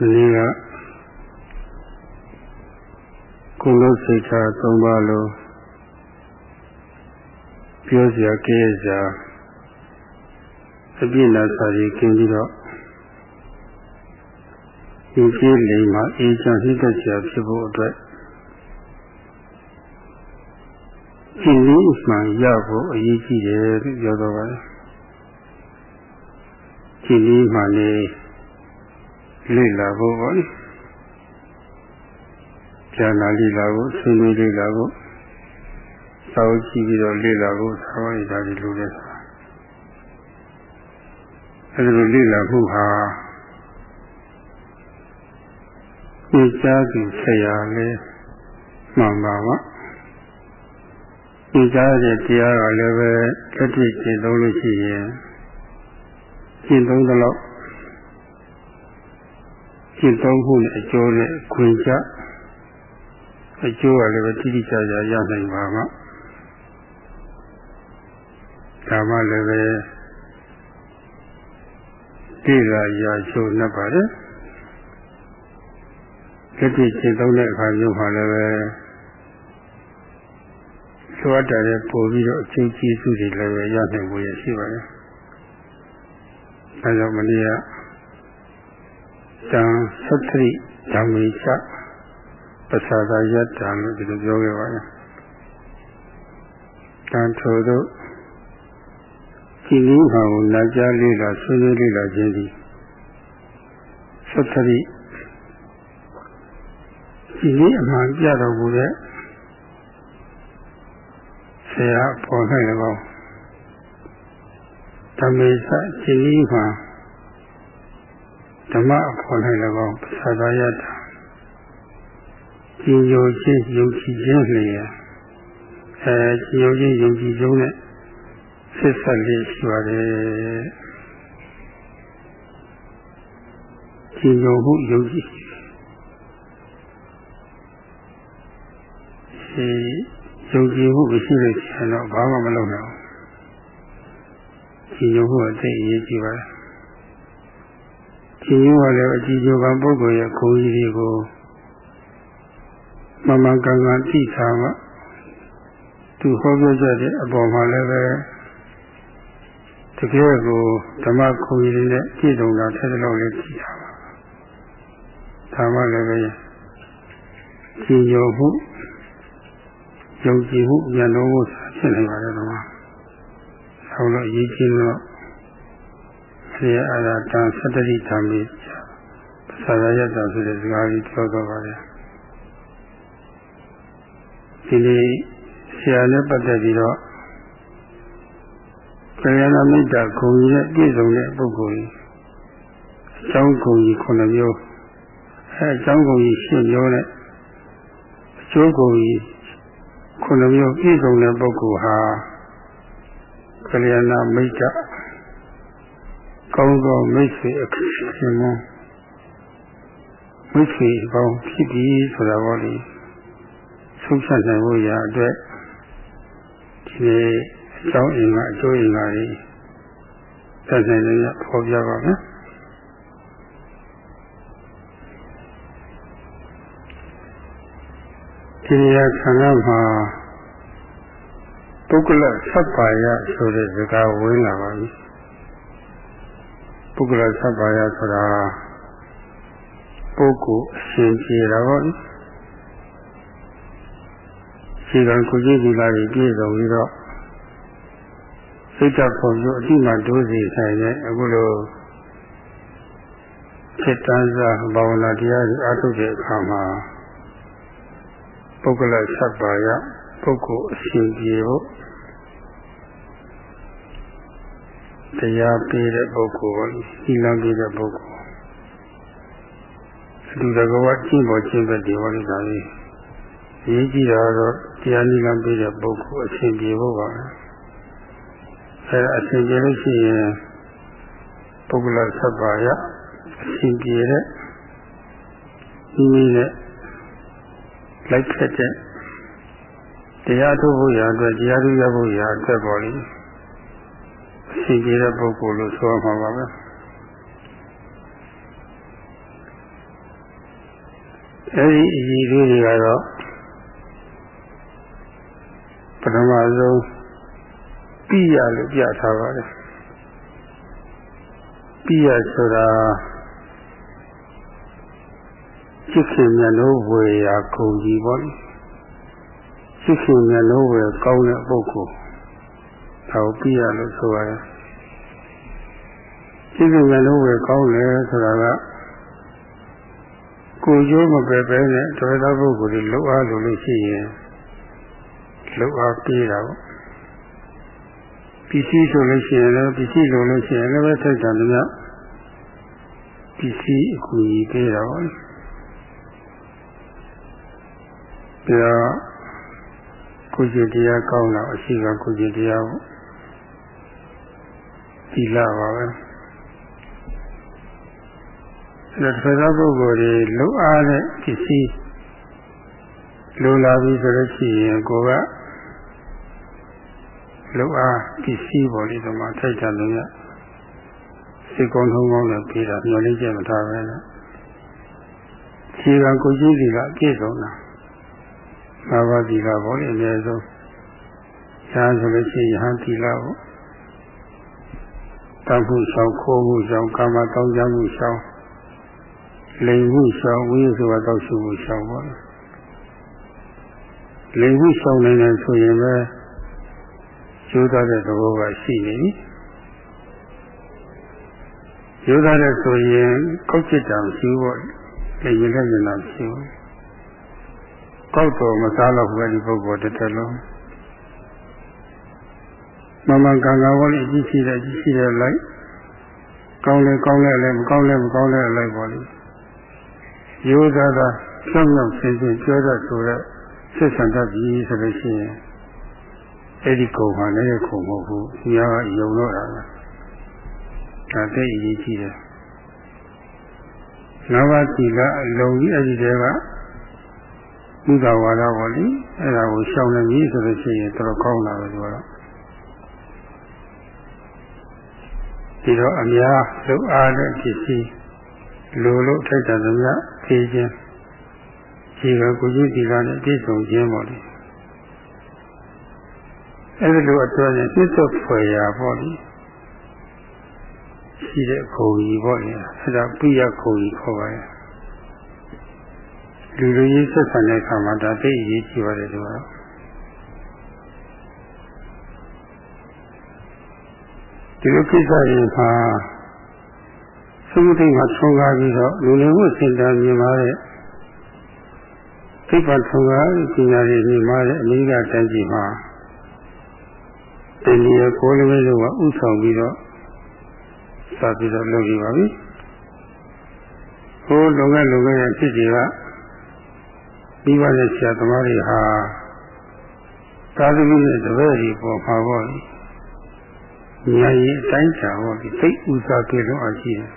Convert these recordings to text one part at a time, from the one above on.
မင်းကကုလို့စိတ်ချသုံးပါလို့ပြောစရာကြည့်စရာအပြည့်နဲ့စာရီကျင်းပြီးတော့ဒီကျေးလိမ်မှာအေးချမ်းဟိတစရာဖြစ်ဖို့အတွက်ဒီနည်းမှန်ရဖို့အရေးကြီးတယ်လို့ပြောတော့ပါတယ်ဒီနည်းမှန်နေ လေ့လာဖို့ပေါ့လေကျန်လာလေ့လာဖို့ဆွေးနွေးလေ့လာဖို့စောင့်ကြည့်ပြီးတော့လေ့လာဖို့ဆောင်းရတာဒီလိုလဲဆိုတာအဲဒီလိုလေ့လာဖို့ဟာသိချာသူဆရာလဲမှန်ပါပါသိချာတဲ့တရားကလည်းပဲတစ်တိကျင့်သုံးလို့ရှိရင်ကျင့်သုံးသလောက် ကျင့်သုံးဖို့နဲ့အကျိုးနဲ့ခွင့်ချအကျိုးကလည်းပဲတိတိကျကျရနိုင်ပါမှာဒါမှလည်းပဲတိလာရာချိုးနှပ်ပါတယ်တတိကျင့်သုံးတဲ့အခါမျိုးမှာလည်းပဲလိုအပ်တဲ့ပို့ပြီးတော့အကျိုးကျေးဇူးတွေလည်းပဲရနိုင်ဖို့ရရှိပါတယ်အဲကြောင့်မနေ့က တံသတ္တိဓမ္မိချပသသာယတ္တလို့ဒီလိုပြောခဲ့ပါတယ်တန်ထိုတို့ဒီနည်းဟာကိုနာကြားလေးလာဆွေးနွေးလေးလာခြင်းသည်သတ္တိဒီနည်းအမှန်ပြတော်မူတဲ့ဆရာပေါ်၌၎င်းဓမ္မေသဒီနည်းမှာ ဓမ္မအပေါ်၌၎င်းပသသာယတ္တကြည်ညိုခြင်းယုံကြည်ခြင်းလျင်အဲကြည်ညိုခြင်းယုံကြည်ခြင်းနဲ့ဆက်ဆက်လေးရှိပါတယ်ကြည်ညိုမှုယုံကြည်ဒီယုံကြည်မှုမရှိလို့ရှိရင်တော့ဘာမှမလုပ်နိုင်ဘူးကြည်ညိုမှုအသိအရေးကြီးပါတယ် ကြည်ညိုကလည်းအကြည်ညိုကပုဂ္ဂိုလ်ရဲ့ခုံကြီးတွေကိုမမကန်ကန်သိထားမှသူဟောပြောကြတဲ့အပေါ်မှာလည်းပဲတကယ်ကိုဓမ္မခုံကြီးနဲ့ကြည့်တုံတာထဲလောက်လေးကြည့်တာပါဒါမှလည်းပဲကြည်ညိုမှုယုံကြည်မှုဉာဏ်တော်မှုဖြစ်နေပါတယ်တော့ဆောင်းလို့အရေးကြီးတော့ ဒီအရာတန်သတ္တိဓမ္မိသာရယတ္တဆိုတဲ့စကားကြီးပြောတော့ပါတယ်ဒီနေ့ဆရာနဲ့ပတ်သက်ပြီးတော့ကလျာဏမိတ်တာဂုံကြီးနဲ့ပြည့်စုံတဲ့ပုဂ္ဂိုလ်ကြီးအကြောင်းဂုံကြီးခုနှစ်မျိုးအဲအကြောင်းဂုံကြီးရှင်းမျိုးနဲ့အကျိုးဂုံကြီးခုနှစ်မျိုးပြည့်စုံတဲ့ပုဂ္ဂိုလ်ဟာကလျာဏမိတ်တာ ကောင်းသောမိတ်ဆွေအခရှင်မမိတ်ဆွေပေါင်းဖြစ်ပြီးဆိုတာပေါ့လေဆုံးဖြတ်နိုင်ဖို့ရာအတွက်ဒီအကြောင်းအင်္ဂါအကျိုးအင်္ဂါတွေသက်ဆိုင်နေရပေါ်ပြပါမယ်ဒီနေရာခန္ဓာမှာပုဂ္ဂလသဗ္ဗာယဆိုတဲ့စကားဝင်လာပါပြီ ပုဂ္ဂလသဗ္ဗာယဆိုတာပုဂ္ဂိုလ်အရှင်ပြေတာပေါ့ခြေကံကိုကြည့်ဒီလာကြီးပြည့်စုံပြီးတော့စိတ်ဓာတ်ပုံကျအတိမဒုစီဆိုင်တဲ့အခုလိုစိတ်တန်းစားဘာဝနာတရားတွေအားထုတ်တဲ့အခါမှာပုဂ္ဂလသဗ္ဗာယပုဂ္ဂိုလ်အရှင်ပြေဖို့ တရားပေးတဲ့ပုဂ္ဂိုလ်ပေါ့ဒီလမ်းပေးတဲ့ပုဂ္ဂိုလ်အတူတကွာကျင့်ပေါ်ကျင့်တဲ့ဒီဟောလိတာကြီးရေးကြည့်တာတော့တရားနည်းလမ်းပေးတဲ့ပုဂ္ဂိုလ်အရှင်ပြေဖို့ပါအဲအရှင်ပြေလို့ရှိရင်ပုဂ္ဂလသဗ္ဗာယအရှင်ပြေတဲ့ဒီနည်းနဲ့လိုက်ဖြတ်တဲ့တရားထုတ်ဖို့ရာအတွက်တရားထုတ်ရဖို့ရာအတွက်ပေါ်လိအ ရှင်ပြေတဲ့ပုဂ္ဂိုလ်လို့ဆိုမှာပါပဲအဲဒီအည်လေးတွေကတော့ပထမဆုံးပြရလို့ပြထားပါတယ်ပြရဆိုတာစိတ်ခင်မျက်လုံးဝေရာခုံကြီးပေါ့စိတ်ခင်မျက်လုံးဝေကောင်းတဲ့ပုဂ္ဂိုလ် ဒါကိုပြရလို့ဆိုရတယ်စိတ်ခင်မျက်လုံးဝေကောင်းတယ်ဆိုတာကကိုကျိုးမပဲပဲနဲ့တော်တော်ပုဂ္ဂိုလ်တွေလှုပ်အားလို့လို့ရှိရင်လှုပ်အားပြေးတာပေါ့ပစ္စည်းဆိုလို့ရှိရင်လည်းပစ္စည်းလိုလို့ရှိရင်လည်းပဲထိုက်တယ်များပစ္စည်းအကူကြီးပေးတာပေါ့ပြီးတော့ကိုယ်ကျင်တရားကောင်းတော့အရှိကကိုယ်ကျင်တရားပေါ့ဒီ လာပါပဲဒါတစ်ခါပုဂ္ဂိုလ်တွေလုံအားတဲ့ပစ္စည်းလိုလာပြီဆိုလို့ရှိရင်ကိုကလုံအားပစ္စည်းပေါ်လေးဒီမှာထိုက်တယ်လို့ရစိတ်ကောင်းထုံးကောင်းနဲ့ပြေးတာမျောလေးကျမထားပဲနဲ့ခြေကကိုကြီးစီကပြည့်စုံတာဘာဝတိကဘောလေးအများဆုံးရှားဆိုလို့ရှိရင်ယဟန်တိလာပေါ့ တမှုဆောင်ခိုးမှုဆောင်ကာမတောင်းကြမှုဆောင်လိမ်မှုဆောင်ဝိသုဝတောက်ရှိမှုဆောင်ပေါ့လိမ်မှုဆောင်နေတယ်ဆိုရင်ပဲကျိုးသားတဲ့သဘောကရှိနေပြီကျိုးသားတဲ့ဆိုရင်ကောက်ချစ်တာမရှိဘူးပေါ့လိမ်ရင်လည်းရင်တာမရှိဘူးကောက်တော်မစားတော့ဘူးဒီပုဂ္ဂိုလ်တစ်ထက်လုံး မမကံကဝလေးအကြည့်ရှိတယ်အကြည့်ရှိတယ်လိုက်ကောင်းလဲကောင်းလဲလည်းမကောင်းလဲမကောင်းလဲလိုက်ပါလိမ့်ရိုးသားသားဆောင်းဆောင်ဆင်းဆင်းပြောတတ်ဆိုတော့ဆက်ဆံတတ်ပြီဆိုလို့ရှိရင်အဲ့ဒီကုံဟာလည်းခုံမဟုတ်ဘူး။ဒီဟာကယုံတော့တာပဲ။ဒါသိအရေးကြီးတယ်။နောက်ပါးဒီကအလုံးကြီးအဲ့ဒီတည်းကဘုရားဝါဒပေါ်လေအဲ့ဒါကိုရှောင်နေပြီဆိုလို့ရှိရင်တော်ကောင်းတာပဲဒီကတော့ ဒီတော့အများလုံအားတဲ့ဖြစ်စီလိုလို့ထိုက်တာသမျှဖြေခြင်းဒီကကိုကြီးဒီကနဲ့ပြည့်စုံခြင်းပေါ့လေအဲ့ဒီလိုအတွက်နဲ့ပြည့်စုံဖွယ်ရာပေါ့လေရှိတဲ့ခုံကြီးပေါ့လေအဲ့ဒါပြရခုံကြီးခေါ်ပါရဲ့လူလူကြီးဆက်ဆံတဲ့အခါမှာဒါသိအရေးကြီးပါတယ်ဒီကတော့ ဒီလိုကိစ္စတွေမှာသမုဒိမှာထုံကားပြီးတော့လူနေမှုစင်တာမြင်ပါတဲ့သိပ္ပံထုံကားပညာတွေမြင်ပါတဲ့အမေရိကတိုင်းပြည်မှာတင်ဒီရကိုလိုမျိုးကဥဆောင်ပြီးတော့စပြီးတော့လုပ်ပြီးပါပြီ။ဟိုလုံငယ်လုံငယ်ရဲ့ဖြစ်တွေကပြီးပါတဲ့ဆရာသမားတွေဟာသာသမီနဲ့တပည့်တွေပေါ်မှာပေါ့။ ဉာဏ်ရည်အတိုင်းချာပေါ့ဒီသိဥစားပြေလို့အရှိတယ်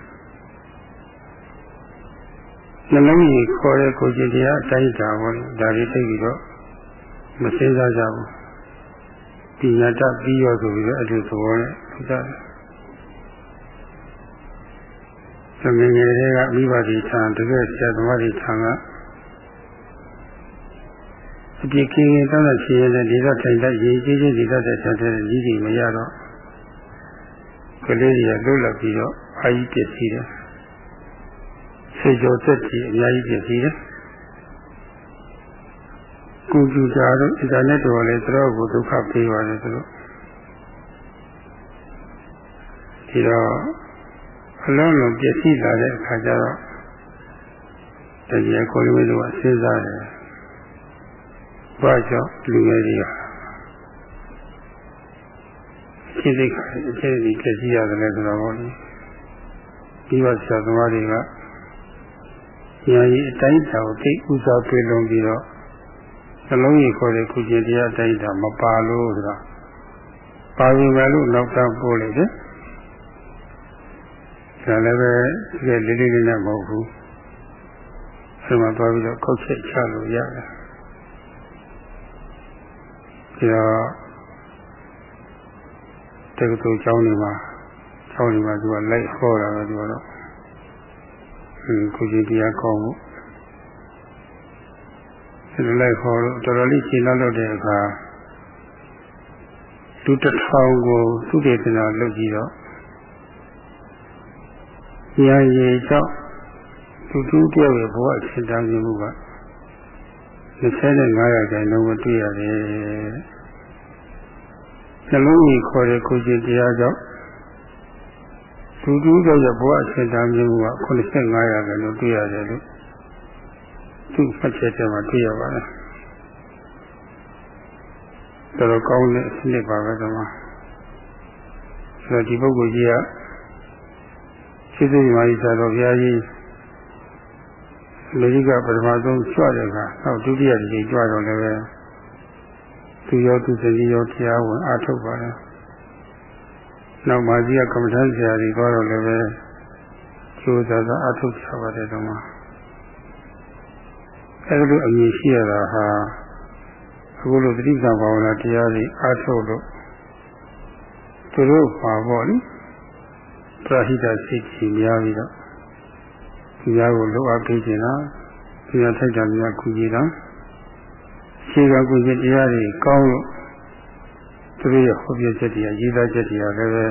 နှလုံးကြီးခေါ်တဲ့ကိုကြည်တရားအတိုင်းချာပေါ့ဒါတွေသိပြီးတော့မစင်းစားကြဘူးပညာတတ်ပြီးရောဆိုပြီးတော့အဲ့ဒီသဘောနဲ့ထုတ်ကြတယ်သမင်ငယ်တွေကမိဘတွေထံတကယ်ဆရာသမားတွေထံကအပြစ်ကင်းကင်းတောင်းတဲ့ရှင်ရဲ့ဒီတော့ထိုင်တတ်ရေးကြီးကြီးဒီတော့တဲ့ဆက်တဲ့ကြီးကြီးမရတော့ ကလေးတွေကလွတ်လပ်ပြီးတော့အာကြီးပြည့်စည်တယ်ဆေကျော်သက်ကြီးအများကြီးပြည့်စည်တယ်ကွန်ပျူတာတို့အင်တာနက်တို့လည်းသူတို့ကိုဒုက္ခပေးပါတယ်သူတို့ဒီတော့အလုံးလုံးပြည့်စည်လာတဲ့အခါကျတော့တကယ်ကိုယ်လေးတို့ကစဉ်းစားတယ်ဘာကြောင့်လူငယ်တွေကစိ တ်စိတ်အခြေအနေပြည့်စည်ရတယ်လဲဆိုတော့ဘောလေဒီဝဆရာသမားတွေကညာကြီးအတိုင်းတာကိုသိဥစားပြေလုံးပြီးတော့နှလုံးကြီးခေါ်တဲ့ကုကျင်တရားအတိုင်းတာမပါလို့ဆိုတော့ပါရင်ပဲလို့နောက်တော့ပို့လိုက်တယ်ဒါလည်းပဲဒီလေးလေးလေးနဲ့မဟုတ်ဘူးအဲမှာသွားပြီးတော့ကောက်ချက်ချလို့ရတယ်ဒီ တော့တက္ကသိုလ်ကျောင်းတွေမှာကျောင်းတွေမှာသူကလိုက်ဟောတာပဲသူကတော့ဟင်းကိုကြီးတရားကောင်းမှုဒီလိုက်ခေါ်လို့တော်တော်လေးရှင်းလောက်တဲ့အခါလူတစ်ထောင်ကိုသူတေသနာလုပ်ကြည့်တော့ရာရီကြောင့်သူတူတယောက်ရဲ့ဘဝအစဉ်တန်းခြင်းမှုက25ရာခိုင်နှုန်းမတွေ့ရတယ် နှလုံးကြီးခေါ်တဲ့ကိုရှင်တရားကြောင့်သူတူတယောက်ရဲ့ဘဝအစဉ်တန်းခြင်းမှုက85ရာခိုင်နှုန်းတွေ့ရတယ်လို့သူ့ဖတ်ချက်ထဲမှာတွေ့ရပါတယ်တော်တော်ကောင်းတဲ့အနှစ်ပါပဲတော့ဆိုတော့ဒီပုဂ္ဂိုလ်ကြီးကစိတ်စိတ်မာကြီးသာတော်ဘုရားကြီးအမေရိကပထမဆုံးကြွတဲ့အခါနောက်ဒုတိယတစ်ချိန်ကြွတော့လည်းပဲ သူရောသူစည်းရောတရားဝင်အားထုတ်ပါလားနောက်မာကြီးကကမ္မထဆရာကြီးတော့လည်းပဲကျိုးစားစားအားထုတ်ကြပါတယ်တော့မှာအဲဒီလိုအမြင်ရှိရတာဟာအခုလိုသတိကဘာဝနာတရားတွေအားထုတ်လို့သူတို့ပါပေါ့လေပရဟိတစိတ်ကြီးများပြီးတော့ဒီများကိုလောအပ်ပေးခြင်းလားဒီများထိုက်တာများကုကြည်တာ ရှင်းကကုကြည်တရားတွေကောင်းလို့သူတို့ရဲ့ဟောပြချက်တွေရေးသားချက်တွေကလည်းပဲ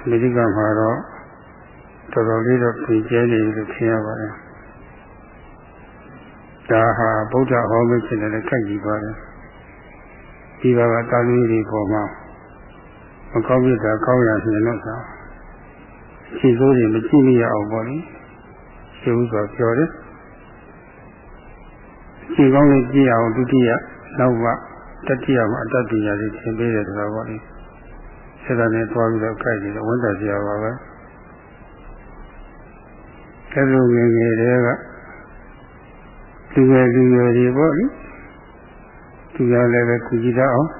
အမေရိကန်မှာတော့တော်တော်လေးတော့ပြင်ကျဲနေလို့ထင်ရပါတယ်ဒါဟာဗုဒ္ဓဟောလို့ဖြစ်တယ်လည်းခိုက်ကြည့်ပါတယ်ဒီဘာကတာသမီတွေပေါ်မှာမကောင်းပြတာကောင်းရရှင်လို့ဆိုခြေစိုးတွေမကြည့်မရအောင်ပေါ့လေရှင်းဥစွာပြောတယ် ခြေကောင်းလေးကြည့်အောင်ဒုတိယနောက်ကတတိယမှာအတ္တပညာတွေသင်ပေးတယ်ဆိုတော့ပေါ့လေဆက်တာနဲ့တွားပြီးတော့ခိုက်ကြည့်တော့ဝန်တာစရာပါပဲအဲလိုငယ်ငယ်တွေကလူငယ်လူငယ်တွေပေါ့လေသူကလည်းပဲကုကြည့်တတ်အောင်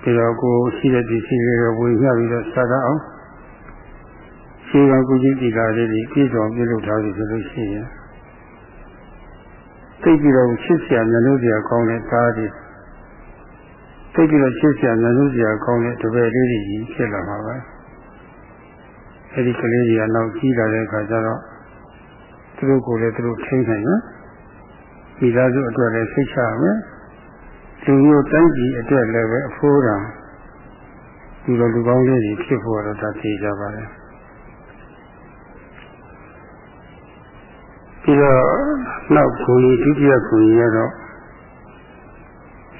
ပြီးတော့ကိုရှိတဲ့ပစ္စည်းတွေကိုဝေမျှပြီးတော့စားတတ်အောင်ရှင်းကကုကြည့်တိကာလေးတွေပြည့်စုံပြုလုပ်ထားပြီဆိုလို့ရှိရင် သိပြီးတော့ချစ်စရာမျိုးစရာကောင်းတဲ့သားတွေသိပြီးတော့ချစ်စရာမျိုးစရာကောင်းတဲ့တပည့်လေးတွေကြီးဖြစ်လာမှာပဲအဲဒီကလေးတွေကနောက်ကြီးလာတဲ့အခါကျတော့သူတို့ကိုလည်းသူတို့ထိန်းနိုင်နော်မိသားစုအတွက်လည်းစိတ်ချရမယ်လူမျိုးတိုင်းပြည်အတွက်လည်းပဲအဖိုးတော်ဒီလိုလူကောင်းလေးတွေဖြစ်ဖို့တော့ဒါသိကြပါတယ် ပြီးတော့နောက်ဂုဏ်ဒုတိယဂုဏ်ရတော့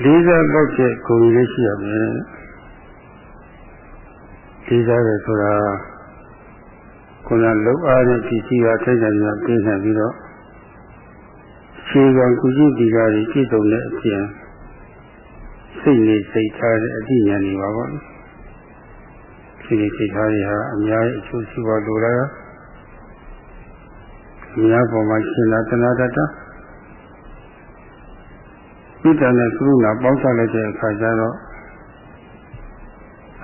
လေးစားလောက်တဲ့ဂုဏ်လေးရှိရမယ်လေးစားတယ်ဆိုတာခုနလုံအားတဲ့ပစ္စည်းကထိုက်တယ်များပြင်းနေပြီးတော့ခြေကံကုကြည့်ဒီကားကြီးပြည့်စုံတဲ့အပြင်စိတ်နဲ့စိတ်ထားတဲ့အတိညာနေပါပေါ့စိတ်နဲ့စိတ်ထားတွေဟာအများကြီးအကျိုးရှိပါလို့လား အများပေါ်မှာရှင်လာတနာတတပိတ္တနဲ့ကရုဏာပေါင်းစပ်လိုက်တဲ့အခါကျတော့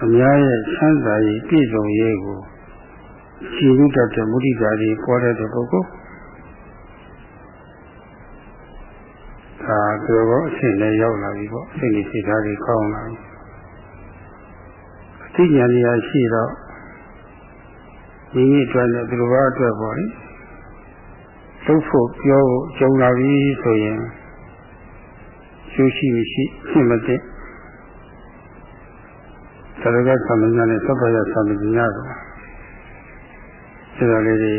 အများရဲ့ချမ်းသာရေးပြည့်စုံရေးကိုရှင်းရတတ်တဲ့မုဒိတာတွေပေါ်တဲ့ပုဂ္ဂိုလ်ဒါကြောတော့အရှင်လည်းရောက်လာပြီပေါ့စိတ်ကြီးစိတ်ထားတွေကောင်းလာပြီအသိဉာဏ်ကြီးရှိတော့မိမိအတွက်နဲ့သူတို့ဘာအတွက်ပေါ့လေ လုပ်ဖို့ပြောဖို့ကြုံလာပြီဆိုရင်ရှိရှိရှိရှင်းမသိသရကသမဏနဲ့သဗ္ဗယသမဏညာတော့ဒါလေးတွေ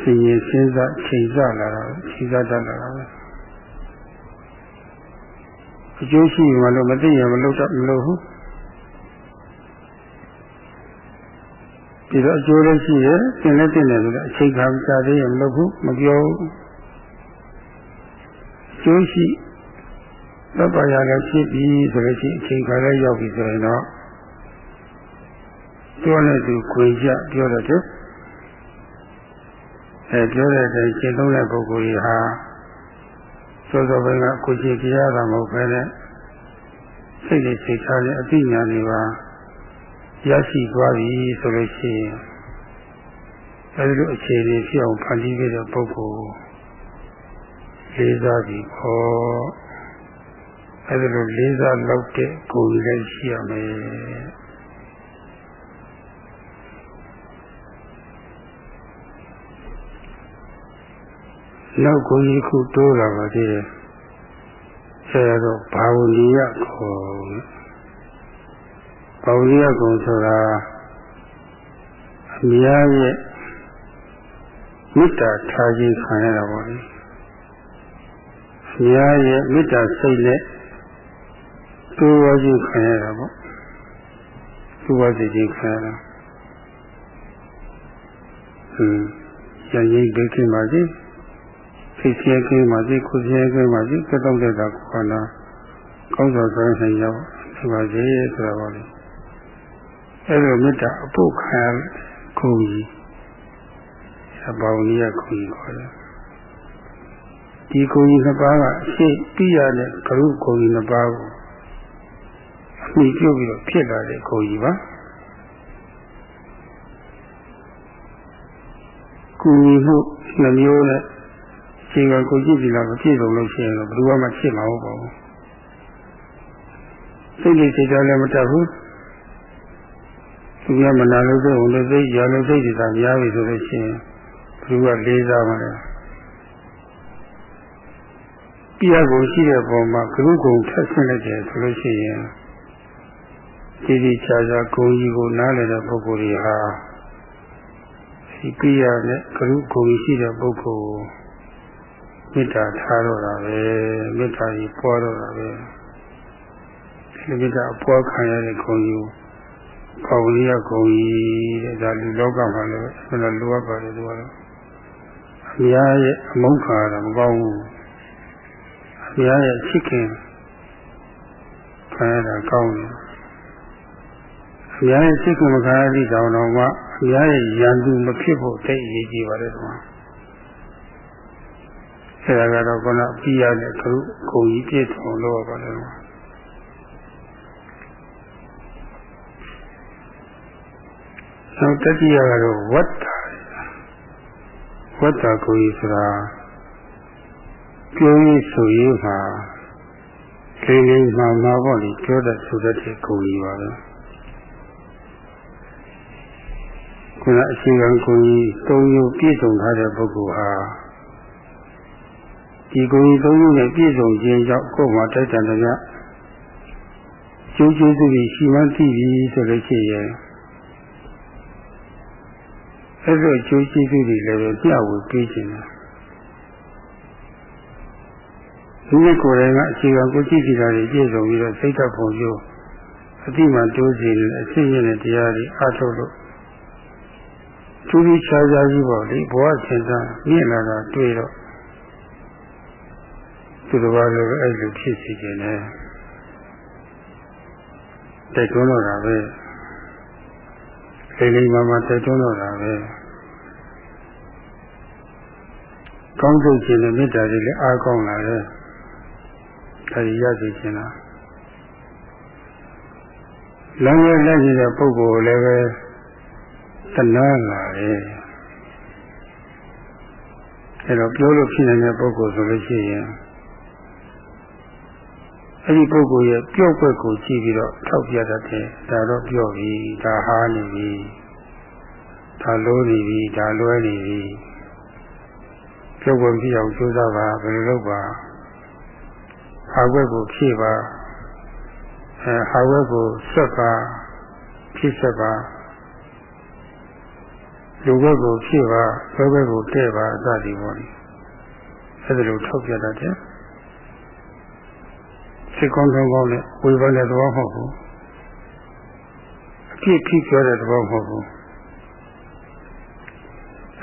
ရှင်ရင်စဉ်းစားချိန်စားလာတာချိန်စားတတ်လာတာပဲအကျိုးရှိမှလို့မသိရင်မလုပ်တော့မလို့ဘူး ဒီတော့အကျိုးလည်းရှိရဲ့သင်လည်းသိတယ်ဆိုတော့အချိန်ခါကြာသေးရင်မလုပ်ဘူးမပြောဘူးအကျိုးရှိသဗ္ဗရာလည်းဖြစ်ပြီဆိုလို့ရှိရင်အချိန်ခါလည်းရောက်ပြီဆိုရင်တော့ပြောနဲ့သူခွေကြပြောတော့တယ်အဲပြောတဲ့အချိန်ရှင်းသုံးတဲ့ပုဂ္ဂိုလ်ကြီးဟာစောစောပိုင်းကကိုကြည့်ကြရတာမဟုတ်ပဲနဲ့စိတ်နဲ့စိတ်ထားနဲ့အသိဉာဏ်တွေပါ ရရှိသွားပြီဆိုလို့ရှိရင်အဲဒီလိုအခြေအနေဖြစ်အောင်ဖန်တီးခဲ့တဲ့ပုဂ္ဂိုလ်လေးစားပြီးဟောအဲဒီလိုလေးစားလောက်တဲ့ကိုယ်လည်းရှိရမယ်နောက်ကိုကြီးခုတိုးလာပါသေးတယ်အဲတော့ဘာဝနိယခေါ် ဘာဝနိယကုံဆိုတာအများရဲ့မေတ္တာထားခြင်းခံရတာပေါ့လေအများရဲ့မေတ္တာစိတ်နဲ့တိုးဝါခြင်းခံရတာပေါ့တိုးဝါစေခြင်းခံရတာဟင်းရန်ရင်ဒိဋ္ဌိမှာစီစိတ်ဆင်းရဲမှာစီကိုယ်ဆင်းရဲမှာစီကတော့တဲ့တာခေါ်လာကောင်းစွာဆိုရင်ဆိုင်ရောက်ဒီပါစေဆိုတာပေါ့လေ အဲ့လိုမေတ္တာအပုတ်ခံရကိုကြီးအပေါင်းကြီးကကိုကြီးခေါ်တယ်ဒီကိုကြီးနှစ်ပါးကအရှိပြရတဲ့ဂရုကိုကြီးနှစ်ပါးကိုအမိပြုတ်ပြီးတော့ဖြစ်လာတဲ့ကိုကြီးပါကူညီမှုနှမျိုးနဲ့ခြေကကိုကြည့်ကြည့်လာမပြည့်စုံလို့ရှိရင်တော့ဘယ်သူမှဖြစ်မှာမဟုတ်ပါဘူးစိတ်လေးစိတ်ဓာတ်လည်းမတတ်ဘူး သူကမနာလို့စိတ်ဝင်လို့စိတ်ရလို့စိတ်တွေသာများပြီဆိုလို့ရှိရင်ဘယ်သူကလေးစားမှာလဲပြရကိုရှိတဲ့ပုံမှာဂရုကုံထက်ဆင်းလိုက်တယ်ဆိုလို့ရှိရင်ဒီဒီချာချာဂုံကြီးကိုနားလည်တဲ့ပုဂ္ဂိုလ်တွေဟာဒီပြရနဲ့ဂရုဂုံရှိတဲ့ပုဂ္ဂိုလ်မေတ္တာထားတော့တာပဲမေတ္တာကြီးပွားတော့တာပဲဒီမေတ္တာအပွားခံရတဲ့ဂုံကြီး ကိုဝိရိယဂုံကြီးတဲ့ဒါလူလောကမှာလည်းဘယ်လိုလိုအပ်ပါလဲသူကတော့အများရဲ့အမုန်းခါတာမကောင်းဘူးအများရဲ့ချစ်ခင်ခံရတာကောင်းတယ်အများရဲ့ချစ်ခင်မခံရသည့်တောင်တော်မှာအများရဲ့ရန်သူမဖြစ်ဖို့တိတ်အရေးကြီးပါတယ်ကွာအဲဒါကတော့ခုနပြီးရတဲ့ခုခုကြီးပြည့်စုံလို့ပါတယ်ကွာ နောက်တတိယကတော့ဝတ္တာဝတ္တာကိုကြီးဆိုတာပြောရေးဆိုရေးမှာလေးလေးမှမှပေါ့လေပြောတတ်ဆိုတတ်တဲ့ကိုကြီးပါပဲခုနအချိန်ကကိုကြီးသုံးမျိုးပြည့်စုံထားတဲ့ပုဂ္ဂိုလ်ဟာဒီကိုကြီးသုံးမျိုးနဲ့ပြည့်စုံခြင်းကြောင့်ကိုယ်မှာတိုက်တန်တဲ့ကျိုးကျိုးစုကြီးရှိမှသိပြီဆိုလို့ရှိရင် အဲ့လိုကျိုးကျေးဇူးတွေလည်းပဲပြဝေပေးခြင်းတယ်ဒီနေ့ကိုယ်တိုင်ကအခြေခံကိုကြည့်ကြည့်တာတွေပြည့်စုံပြီးတော့စိတ်ဓာတ်ပုံကျိုးအတိမှတိုးစီအရှင်းရတဲ့တရားတွေအားထုတ်လို့သူဒီခြားခြားကြီးပေါ့လေဘဝစဉ်းစားမြင်လာတာတွေ့တော့သူတော်ဘာလို့အဲ့လိုဖြစ်စီခြင်းလဲတိုက်တွန်းတော့တာပဲ လိမ့်လိမ့်မာမာတိုက်တွန်းတော့တာပဲကောင်းစိတ်ခြင်းနဲ့မေတ္တာတွေလည်းအားကောင်းလာတယ်ဒါကြီးရစီခြင်းလားလမ်းရဲ့လက်ရှိတဲ့ပုဂ္ဂိုလ်လည်းပဲတနာလာတယ်အဲတော့ပြောလို့ဖြစ်နေတဲ့ပုဂ္ဂိုလ်ဆိုလို့ရှိရင် အဲ့ဒီပုဂ္ဂိုလ်ရဲ့ပြော့ွက်ကိုကြည့်ပြီးတော့ထောက်ပြတတ်တယ်ဒါတော့ပြောပြီဒါဟာနေပြီဒါလိုးနေပြီဒါလွဲနေပြီပြော့ွက်ပြအောင်ကြိုးစားပါဘယ်လိုလုပ်ပါဟာွက်ကိုဖြည့်ပါအဲဟာွက်ကိုဆက်ပါဖြည့်ဆက်ပါလူဘက်ကိုဖြည့်ပါဘယ်ဘက်ကိုတဲ့ပါအစသည်ပေါ့လေအဲ့ဒါလိုထောက်ပြတတ်တယ် စိတ်ကောင်းကောင်းကောင်းနဲ့ဝေဖန်တဲ့သဘောမဟုတ်ဘူးအပြစ်ဖြစ်ပြောတဲ့သဘောမဟုတ်ဘူး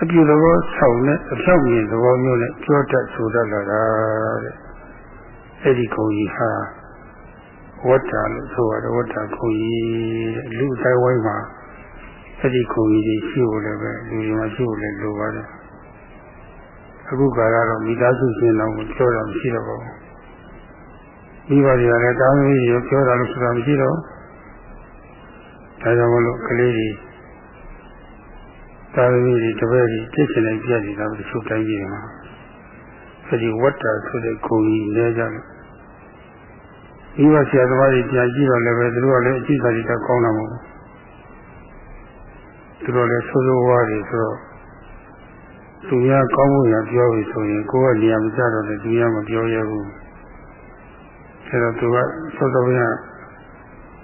အပြစ်သဘောဆောင်နဲ့အဖြောက်မြင်သဘောမျိုးနဲ့ပြောတတ်ဆိုတတ်လာတာတဲ့အဲ့ဒီခုံကြီးဟာဝတ္တာလို့ဆိုရတယ်ဝတ္တာခုံကြီးလူတိုင်းဝိုင်းမှာအဲ့ဒီခုံကြီးရှိဖို့လည်းပဲလူတွေမှာရှိဖို့လည်းလိုပါတယ်အခုကာလတော့မိသားစုချင်းတော့ပြောတာမရှိတော့ပါဘူး မိဘတွေကလည်းတာသမီးတွေပြောတာလို့ဆိုတာမရှိတော့ဒါကြောင့်မလို့ကလေးတွေတာသမီးတွေတပည့်တွေသိချင်တဲ့ပြည့်နေတာတချို့တိုင်းကြီးမှာအဲဒီဝတ္တာဆိုတဲ့ကိုကြီးလဲကြတယ်မိဘဆရာသမားတွေပြန်ကြည့်တော့လည်းပဲသူတို့ကလည်းအကြည့်စာတွေတကောင်းတာမဟုတ်ဘူးသူတို့လည်းဆိုးဆိုးဝါးတွေဆိုတော့သူများကောင်းဖို့ရပြောပြီဆိုရင်ကိုယ်ကနေရာမကျတော့လည်းသူများမပြောရဘူး အဲတော့သူကသောတော်ဘုရား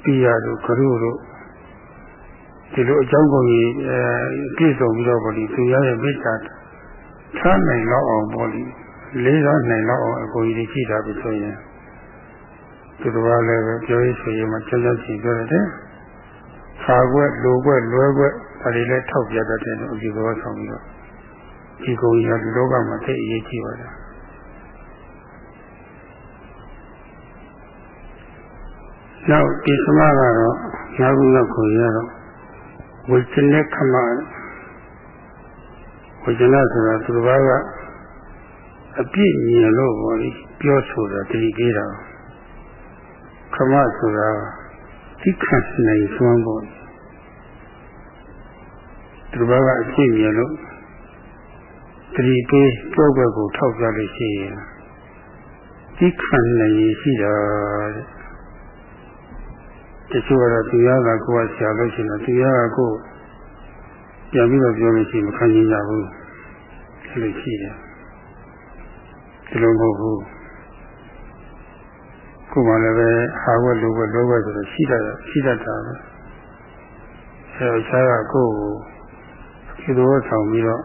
ပြီးရတို့ကရုတို့ဒီလိုအကြောင်းကိုကြီးအဲပြည့်စုံပြီးတော့ဗောဒီသူရရဲ့မိစ္ဆာထားနိုင်တော့အောင်ဗောဒီလေးစားနိုင်တော့အောင်အကိုကြီးရှိတာပြီဆိုရင်သူတော်လည်းပဲပြောရေးဆိုရင်မှချက်ချက်ချင်းပြောရတယ်ခါကွက်လိုကွက်လွယ်ကွက်ဒါတွေလည်းထောက်ပြတတ်တယ်လို့အကြည့်ဘောဆောင်ပြီးတော့ဒီကိုကြီးကဒီလောကမှာသိအရေးကြီးပါတ နောက်ဒီသမကတော့ငါးခုလောက်ကိုရတော့ဝိကျနေခမဝိကျနေဆိုတာသူတစ်ပါးကအပြည့်မြင်လို့ဘောလေပြောဆိုတာတတိပေးတာခမဆိုတာသိခံနိုင်စွမ်းဖို့သူတစ်ပါးကအပြည့်မြင်လို့တတိပေးပြောပွဲကိုထောက်ပြလို့ရှိရင်သိခံနိုင်ရှိတာတဲ့ တချို့ကတော့သူရကကိုယ်ကဆရာလို့ရှိရင်သူရကကိုယ်ပြန်ပြီးတော့ပြောလို့ရှိရင်မခံနိုင်ကြဘူးအဲ့လိုရှိတယ်ဒီလိုမဟုတ်ဘူးကိုယ်မှလည်းပဲဟာဝက်လိုဝက်လောဘဆိုတော့ရှိတတ်ရှိတတ်တာပဲအဲတော့ဆရာကကိုယ်ကိုဒီလိုဆောင်ပြီးတော့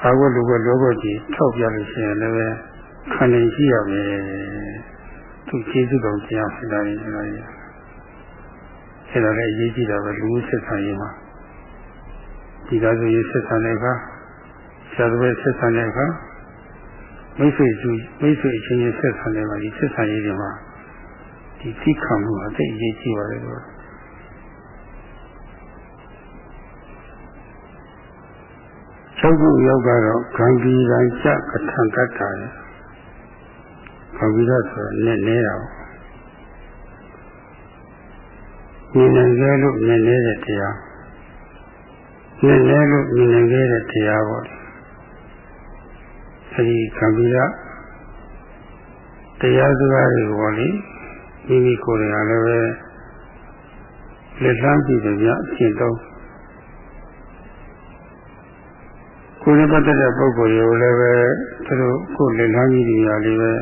ဟာဝက်လိုဝက်လောဘကြီးထောက်ပြလို့ရှိရင်လည်းခံနိုင်ရှိရမယ်သူကျေးဇူးတော်ကြားဖြစ်တာလေဆိုတာကြီး အဲ့ဒါလည်းအရေးကြီးတာပဲလူဆက်ဆံရေးမှာဒီကားဆိုရေးဆက်ဆံတဲ့အခါဆရာတော်ဆက်ဆံတဲ့အခါမိတ်ဆွေစုမိတ်ဆွေအချင်းချင်းဆက်ဆံတဲ့မှာဒီဆက်ဆံရေးတွေမှာဒီသိခံမှုအသိအရေးကြီးပါတယ်လို့ချုပ်ခုရောက်ကတော့ဂံဒီရန်ချကထံတတ်တာလေဂံဒီရဆိုတော့နည်းနည်းတော့ မြင်နိုင်ကြလို့မြင်နေတဲ့တရားမြင်နေလို့မြင်နိုင်ခဲ့တဲ့တရားပေါ့အဲဒီကံပြီးတော့တရားစကားတွေပေါ့လေမိမိကိုယ်တိုင်ကလည်းပဲလက်လန်းကြည့်တယ်ဗျအရှင်းတော့ကိုယ်နဲ့ပတ်သက်တဲ့ပုဂ္ဂိုလ်တွေကိုလည်းပဲသူတို့ကိုယ်လက်လန်းကြည့်နေရလေးပဲ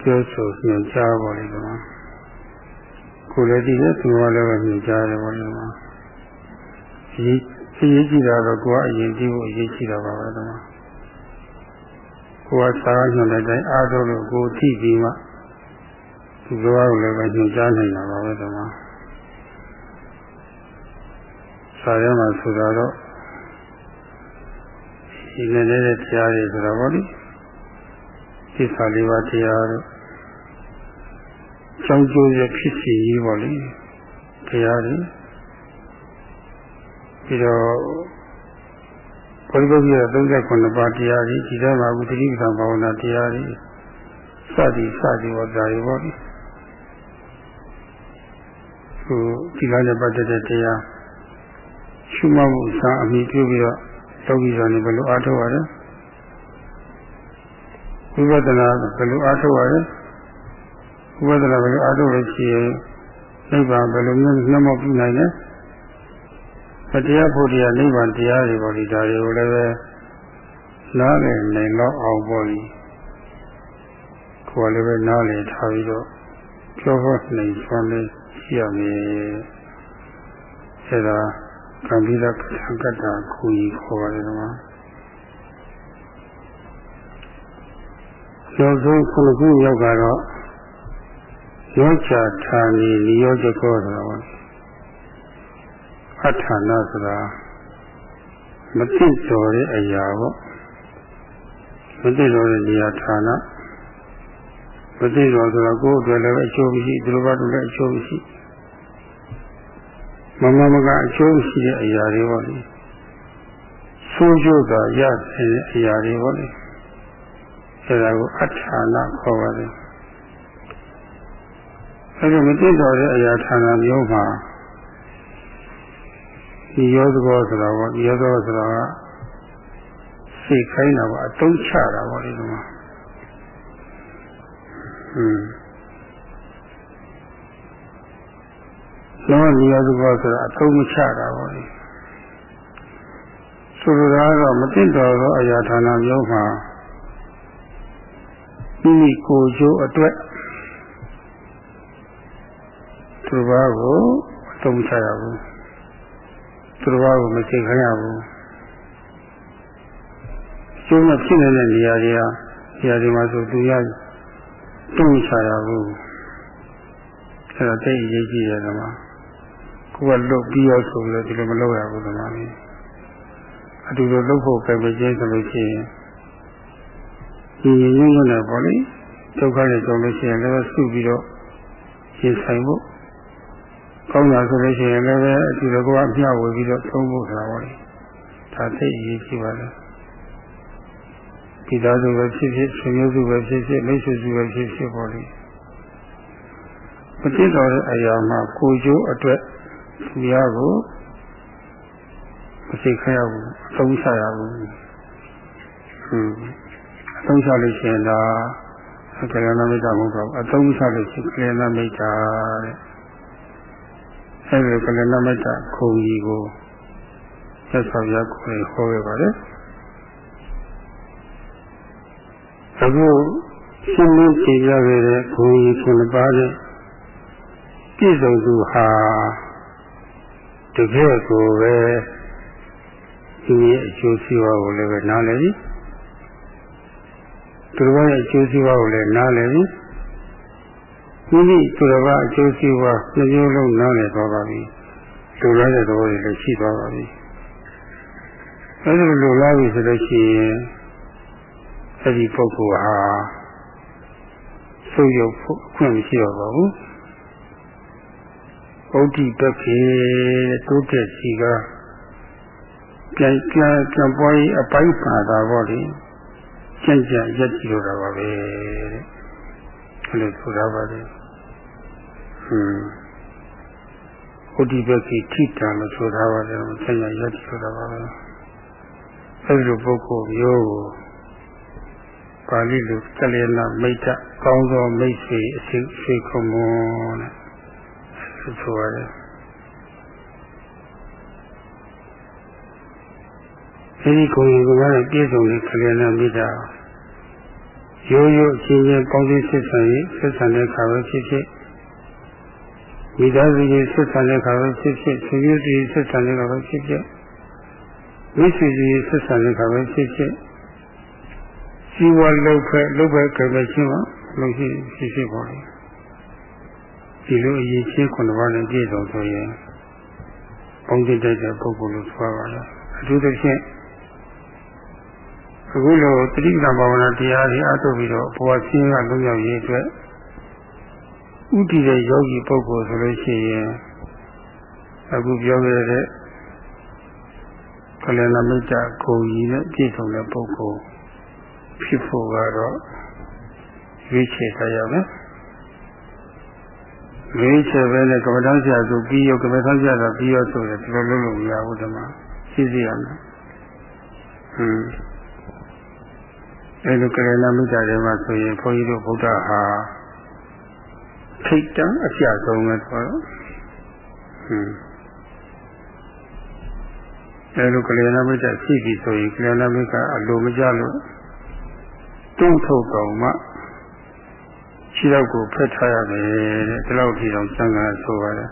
ပြောဆိုညွှန်ကြားပါလိမ့်မယ် ကိုယ်လည်းဒီနဲ့သူကလည်းပဲညွှန်ကြားတယ်ပေါ့လေဒီအရေးကြီးတာတော့ကိုကအရင်ကြည့်ဖို့အရေးကြီးတာပါပဲတော့ကိုကစားညွှန်တဲ့အတိုင်းအားထုတ်လို့ကိုထိပြီးမှဒီလိုကိုလည်းပဲညွှန်ကြားနိုင်တာပါပဲတော့စားရမှာဆိုတာတော့ဒီနေတဲ့တရားတွေဆိုတော့ဗောလေသစ္စာလေးပါးတရားတို့ ကြောင်းကျိုးရဖြစ်စီကြီးဗောလေတရားတွေပြီးတော့ဘုရားကြီး39ပါးတရားကြီးဒီထဲမှာဘုဒ္ဓတိပ္ပံဘာဝနာတရားကြီးစသည်စသည်ဝါဒါတွေပေါ့ဒီဟိုဒီကနေ့ပတ်သက်တဲ့တရားရှုမှတ်မှုစာအမိပြုပြီးတော့လောကီဇာနေဘယ်လိုအားထုတ်ရလဲဝိပဿနာဘယ်လိုအားထုတ်ရလဲ ဝိပဿနာဘယ်လိုအားထုတ်လို့ရှိရင်နိဗ္ဗာန်ဘယ်လိုမျိုးနှမောပြုနိုင်လဲတရားဖို့တရားနိဗ္ဗာန်တရားတွေပေါ့ဒီဒါတွေကိုလည်းပဲနားလည်နိုင်တော့အောင်ပေါ့ဒီကိုယ်လည်းပဲနားလည်ထားပြီးတော့ပြောဟောနိုင်စွမ်းလေးရှိရမယ်အဲဒါကံပြီးတော့သံကတ္တာခုကြီးခေါ်ပါတယ်ကွာနောက်ဆုံးခုနှစ်ခုရောက်ကတော့ ယောချာဌာနီနိယောဇကောဆိုတာပါအထာဏဆိုတာမသိတော်တဲ့အရာပေါ့မသိတော်တဲ့နေရာဌာနမသိတော်ဆိုတော့ကိုယ်အတွက်လည်းအကျိုးမရှိသူတို့ဘာတို့လည်းအကျိုးမရှိမမမကအကျိုးရှိတဲ့အရာတွေပေါ့လေဆိုးကျိုးသာရတဲ့အရာတွေပေါ့လေအဲဒါကိုအထာဏခေါ်ပါတယ် အဲဒီမသိတော်တဲ့အရာဌာနမျိုးမှာဒီရောသဘောဆိုတာကဒီရောသဘောဆိုတာကစိတ်ခိုင်းတာပေါ့အတုံးချတာပေါ့ဒီမှာဟွန်းလောကဒီရောသဘောဆိုတာအတုံးမချတာပေါ့ဒီဆိုဆိုလိုတာကတော့မသိတော်သောအရာဌာနမျိုးမှာမိမိကိုယ်ကျိုးအတွက် သူတစ်ပါးကိုအသုံးချရဘူးသူတစ်ပါးကိုမသိခိုင်းရဘူးကျိုးနဲ့ဖြစ်နေတဲ့နေရာတွေဟာနေရာတွေမှာဆိုသူရတုံ့ချရဘူးအဲ့ဒါတိတ်အရေးကြီးတယ်ကွာကိုကလွတ်ပြီးရောဆိုလို့ဒီလိုမလုပ်ရဘူးကွာလေအတူတူလုပ်ဖို့ပဲမကျင်းဆိုလို့ရှိရင်ဒီရင်ရင်းရနေပေါ့လေဒုက္ခတွေကြုံလို့ရှိရင်လည်းစုပြီးတော့ရင်ဆိုင်ဖို့ ကောင်းတာဆိုလို့ရှိရင်လည်းအတူတူကအမျှဝေပြီးတော့သုံးဖို့ဆိုတာပေါ့လေဒါသိအရေးကြီးပါလားဒီသားစုပဲဖြစ်ဖြစ်ဆွေမျိုးစုပဲဖြစ်ဖြစ်မိတ်ဆွေစုပဲဖြစ်ဖြစ်ပေါ့လေမသိတော်တဲ့အရာမှာကိုကျိုးအတွက်သူရကိုမသိခရဘူးအသုံးချရဘူးဟွန်းအသုံးချလို့ရှိရင်ဒါကလနာမိတ်တာမဟုတ်တော့အသုံးချလို့ရှိရင်ကလနာမိတ်တာတဲ့ အဲဒီကလနာမိတ်တာခုံကြီးကိုသက်ဆောင်ရကိုဟောရပါတယ်အခုရှင်းလင်းကြည့်ရခဲ့တဲ့ခုံကြီးခုနှစ်ပါးတဲ့ပြည့်စုံသူဟာတကယ်ကိုပဲဒီရဲ့အကျိုးစီးပွားကိုလည်းပဲနားလည်ပြီသူတော်ရဲ့အကျိုးစီးပွားကိုလည်းနားလည်ပြီ မိမိသူတော်အကျိုးစီးပွားနှမျိုးလုံးနားလည်သွားပါပြီလူလားတဲ့သဘောတွေလည်းရှိသွားပါပြီအဲဒီလိုလားပြီဆိုလို့ရှိရင်အဲဒီပုဂ္ဂိုလ်ဟာဆုပ်ယုပ်ဖို့အခွင့်မရှိတော့ပါဘူးဩတိပက္ခေတိုးတက်စီကပြန်ပြန်ပြန်ပွားရေးအပိုင်းပါတာပေါ့လေကျင့်ကြံရက်ကြည့်လို့တာပါပဲအဲ့လိုဆိုတာပါလေ ဟွန်းဩတိပက္ခေထိတာလို့ဆိုတာပါလေကျင့်ကြံရက်ကြည့်လို့တာပါပဲအဲ့လိုပုဂ္ဂိုလ်မျိုးကိုပါဠိလိုကလျနာမိတ်တကောင်းသောမိတ်ဆွေအစိဆွေခုံမွန်တဲ့ဆိုရတယ်အဲဒီကိုယ်ကိုယ်ကလည်းပြည့်စုံတဲ့ခလနာမိတာရိုးရိုးအချင်းချင်းပေါင်းစည်းဆက်ဆံရေးဆက်ဆံတဲ့ခါပဲဖြစ်ဖြစ် မိသားစုကြီးဆက်ဆံတဲ့ခါပဲဖြစ်ဖြစ်ဆွေမျိုးကြီးဆက်ဆံတဲ့ခါပဲဖြစ်ဖြစ်မိတ်ဆွေကြီးဆက်ဆံတဲ့ခါပဲဖြစ်ဖြစ်စီဝါလုတ်ဖက်လုတ်ဖက်ကြပဲချင်းပါလို့ရှိဖြစ်ဖြစ်ပါလေဒီလိုအရေးချင်းခုနပါးနဲ့ပြည့်စုံဆိုရင်ပေါင်းစည်းတတ်တဲ့ပုဂ္ဂိုလ်လို့ဆိုပါလားအထူးသဖြင့်အခုလိုတတိပ္ပံဘာဝနာတရားတွေအထုတ်ပြီးတော့ဘဝဆင်းရဲလုံးရောက်ရေးအတွက် ဥတည်တဲ့ယောဂီပုဂ္ဂိုလ်ဆိုလို့ရှိရင်အခုပြောခဲ့တဲ့ကလနာမိတ်တာကိုကြီးနဲ့ပြည့်စုံတဲ့ပုဂ္ဂိုလ်ဖြစ်ဖို့ကတော့ရွေးချယ်ထားရမယ်ရွေးချယ်ပဲနဲ့ကမ္ဘာတန်းဆရာဆိုပြီးရောကမ္ဘာတန်းဆရာဆိုပြီးရောဆိုရင်ဒီလိုလုပ်လို့မရဘူးဓမ္မသိစီရမယ်ဟွန်းအဲလိုကရဏမိတ်တာတွေမှာဆိုရင်ဘုန်းကြီးတို့ဗုဒ္ဓဟာ ထိတ်တန့်အကျဆုံးပဲဆိုတော့ဟွန်းအဲလိုကလျာဏမိတ်တာရှိပြီဆိုရင်ကလျာဏမိတ်ကအလိုမကျလို့တွန်းထုတ်တော်မှခြေတော့ကိုဖက်ထားရမယ်တဲ့ဒီလောက်ထိတော့စံကဆိုပါတယ်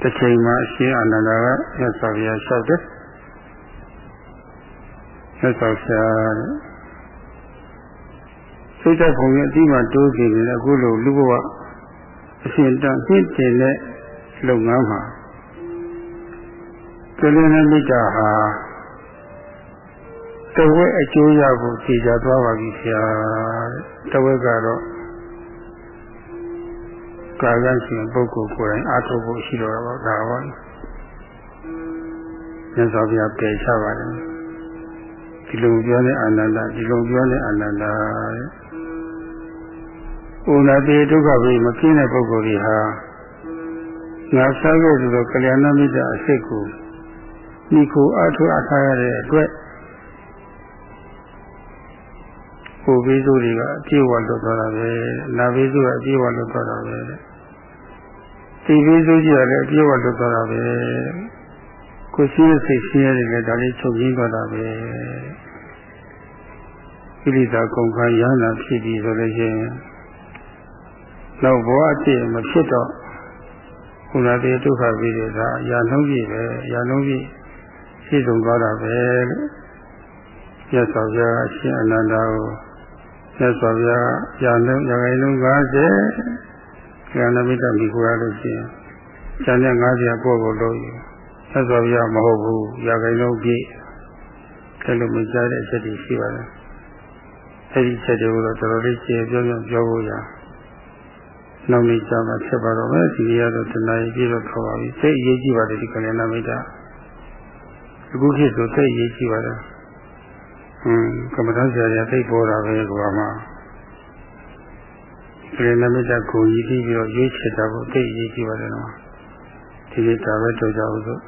တစ်ချိန်မှာအရှင်အာနန္ဒာကမြတ်စွာဘုရားလျှောက်တယ်မြတ်စွာဘုရား စိတ်သက်ပုံရဲ့အတိမတိုးကြည့်နေတဲ့အခုလိုလူဘဝအရှင်တန်ပြည့်တင်တဲ့လုပ်ငန်းမှာကလေးနဲ့မိတ္တာဟာတဝက်အကျိုးရဖို့ဖြေချသွားပါပြီဆရာတဝက်ကတော့ကာယရှင်ပုဂ္ဂိုလ်ကိုယ်တိုင်အားထုတ်ဖို့ရှိတော့တာဒါပါမြတ်စွာဘုရားပယ်ချပါတယ်ဒီလိုပြောတဲ့အာနန္ဒဒီလိုပြောတဲ့အာနန္ဒ ဥနာတိဒုက္ခဝိမကင်းတဲ့ပုဂ္ဂိုလ်တွေဟာငါစားခဲ့ဆိုတော့ကလျာဏမိတ်တာအစိတ်ကိုဒီကိုအားထုတ်အားထားရတဲ့အတွက်ကိုဘေးစုတွေကအပြည့်ဝလွတ်သွားတာပဲနာဘေးစုကအပြည့်ဝလွတ်သွားတာပဲဒီဘေးစုကြီးကလည်းအပြည့်ဝလွတ်သွားတာပဲကိုရှိရစိတ်ရှိရတယ်လေဒါလေးချုပ်ရင်းသွားတာပဲကိလေသာကုန်ခံရဟနာဖြစ်ပြီးဆိုလို့ရှိရင် နောက်ဘဝအဖြစ်မဖြစ်တော့ခုနတည်းဒုက္ခပြီးတဲ့ဒါရာနှုံးကြီးပဲရာနှုံးကြီးပြည့်စုံသွားတာပဲလို့ရသော်ပြားအရှင်အနန္ဒာကိုရသော်ပြားရာနှုံးရာခိုင်နှုန်း90ဉာဏမိတ္တမိကိုရလို့ရှိရင်ဉာဏ်နဲ့90ကိုကိုလို့ရသော်ပြားမဟုတ်ဘူးရာခိုင်နှုန်းပြည့်တယ်လို့မကြားတဲ့အချက်တွေရှိပါတယ်အဲဒီချက်တွေကိုတော့တော်တော်လေးရှင်းပြောပြပြောဖို့ရ နောက်နေ့ကျမှဖြစ်ပါတော့မယ်ဒီရတော့တဏှာကြီးတော့ခေါ်ပါပြီစိတ်အရေးကြီးပါတယ်ဒီကလျာဏမိတ်တာအခုခေတ်ဆိုစိတ်အရေးကြီးပါတယ်ဟွန်းကမ္မဋ္ဌာန်းဆရာကြီးသိပေါ်တာပဲကွာမှာကလျာဏမိတ်တာကိုကြီးပြီးတော့ရွေးချယ်တာကိုသိအရေးကြီးပါတယ်နော်ဒီနေ့ဒါပဲတော့ကြအောင်ဆို